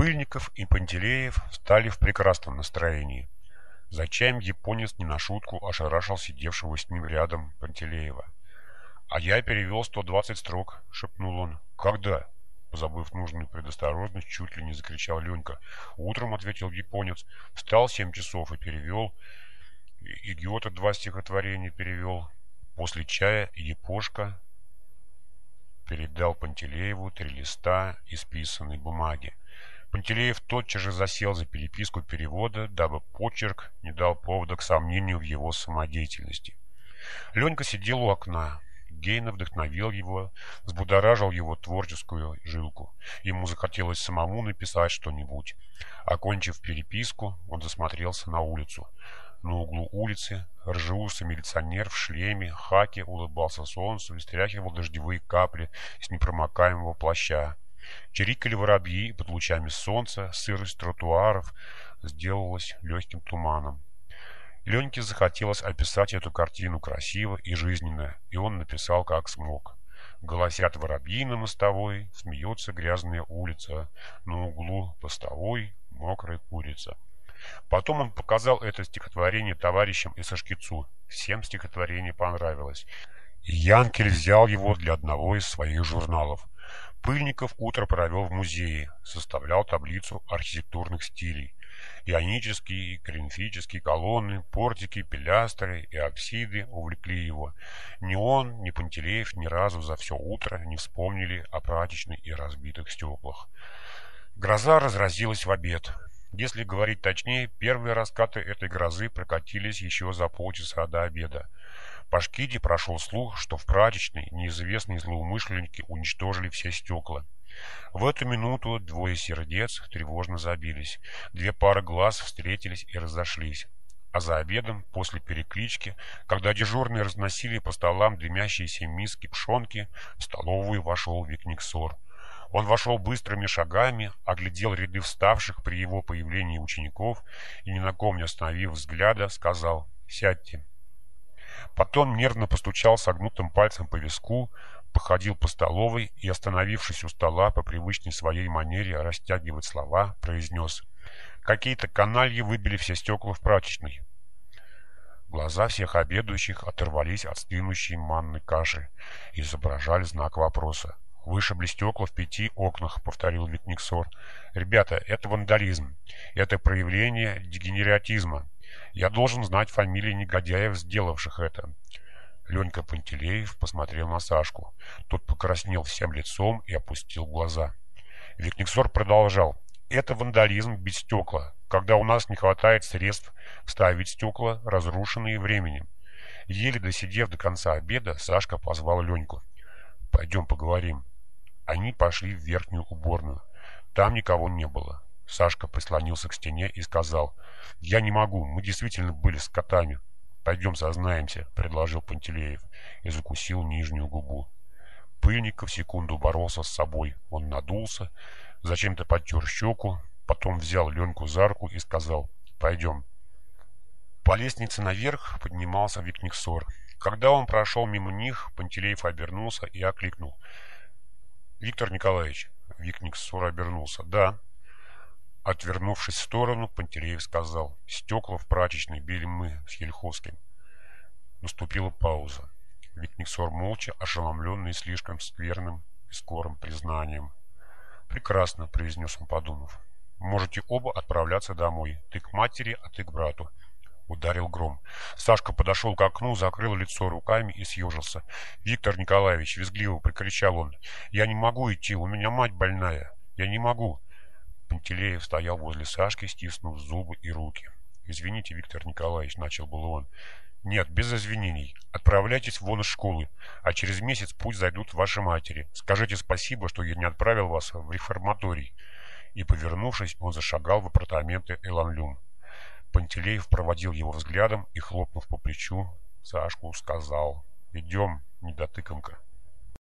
Пыльников и Пантелеев стали в прекрасном настроении. За чаем японец не на шутку ошарашил сидевшего с ним рядом Пантелеева. «А я перевел 120 строк», — шепнул он. «Когда?» Забыв нужную предосторожность, чуть ли не закричал Ленька. «Утром», — ответил японец, — «встал семь часов и перевел. И Гёте два стихотворения перевел. После чая Япошка передал Пантелееву три листа исписанной бумаги. Пантелеев тотчас же засел за переписку перевода, дабы почерк не дал повода к сомнению в его самодеятельности. Ленька сидел у окна. Гейна вдохновил его, взбудоражил его творческую жилку. Ему захотелось самому написать что-нибудь. Окончив переписку, он засмотрелся на улицу. На углу улицы ржеусый милиционер в шлеме, хаке улыбался солнцу и стряхивал дождевые капли с непромокаемого плаща. Чирикали воробьи, и под лучами солнца сырость тротуаров сделалась легким туманом. Леньке захотелось описать эту картину красиво и жизненно, и он написал как смог. Голосят воробьи на мостовой, смеется грязная улица, на углу постовой мокрая курица. Потом он показал это стихотворение товарищам из Ашкицу. Всем стихотворение понравилось. И Янкель взял его для одного из своих журналов. Пыльников утро провел в музее, составлял таблицу архитектурных стилей. Ионические и коринфические колонны, портики, пилястры и апсиды увлекли его. Ни он, ни Пантелеев ни разу за все утро не вспомнили о прачечной и разбитых стеклах. Гроза разразилась в обед. Если говорить точнее, первые раскаты этой грозы прокатились еще за полчаса до обеда. По Шкиде прошел слух, что в прачечной неизвестные злоумышленники уничтожили все стекла. В эту минуту двое сердец тревожно забились. Две пары глаз встретились и разошлись. А за обедом, после переклички, когда дежурные разносили по столам дымящиеся миски пшенки, в столовую вошел Викниксор. Он вошел быстрыми шагами, оглядел ряды вставших при его появлении учеников и, ни на ком не остановив взгляда, сказал «Сядьте». Потом нервно постучал согнутым пальцем по виску, походил по столовой и, остановившись у стола по привычной своей манере растягивать слова, произнес «Какие-то канальи выбили все стекла в прачечной». Глаза всех обедающих оторвались от стынущей манной каши и изображали знак вопроса. «Вышибли стекла в пяти окнах», — повторил Викниксор. «Ребята, это вандализм. Это проявление дегенератизма. Я должен знать фамилии негодяев, сделавших это. Ленька Пантелеев посмотрел на Сашку. Тот покраснел всем лицом и опустил глаза. Викниксор продолжал. Это вандализм без стекла, когда у нас не хватает средств ставить стекла, разрушенные временем. Еле досидев до конца обеда, Сашка позвал Леньку. «Пойдем поговорим». Они пошли в верхнюю уборную. Там никого не было. Сашка прислонился к стене и сказал, «Я не могу, мы действительно были с котами». «Пойдем сознаемся», — предложил Пантелеев и закусил нижнюю губу. Пыльников секунду боролся с собой. Он надулся, зачем-то потер щеку, потом взял Ленку за руку и сказал, «Пойдем». По лестнице наверх поднимался Викниксор. Когда он прошел мимо них, Пантелеев обернулся и окликнул. «Виктор Николаевич». Викниксор обернулся. «Да». Отвернувшись в сторону, Пантелеев сказал, «Стекла в прачечной били мы с Ельховским». Наступила пауза. Викниксор молча, ошеломленный слишком скверным и скорым признанием. «Прекрасно», — произнес он, подумав. «Можете оба отправляться домой. Ты к матери, а ты к брату». Ударил гром. Сашка подошел к окну, закрыл лицо руками и съежился. «Виктор Николаевич!» — визгливо прикричал он. «Я не могу идти, у меня мать больная. Я не могу!» Пантелеев стоял возле Сашки, стиснув зубы и руки. «Извините, Виктор Николаевич», — начал был он. «Нет, без извинений. Отправляйтесь вон из школы, а через месяц пусть зайдут ваши матери. Скажите спасибо, что я не отправил вас в реформаторий». И, повернувшись, он зашагал в апартаменты Эланлюм. Пантелеев проводил его взглядом и, хлопнув по плечу, Сашку сказал «Идем, недотыкомка».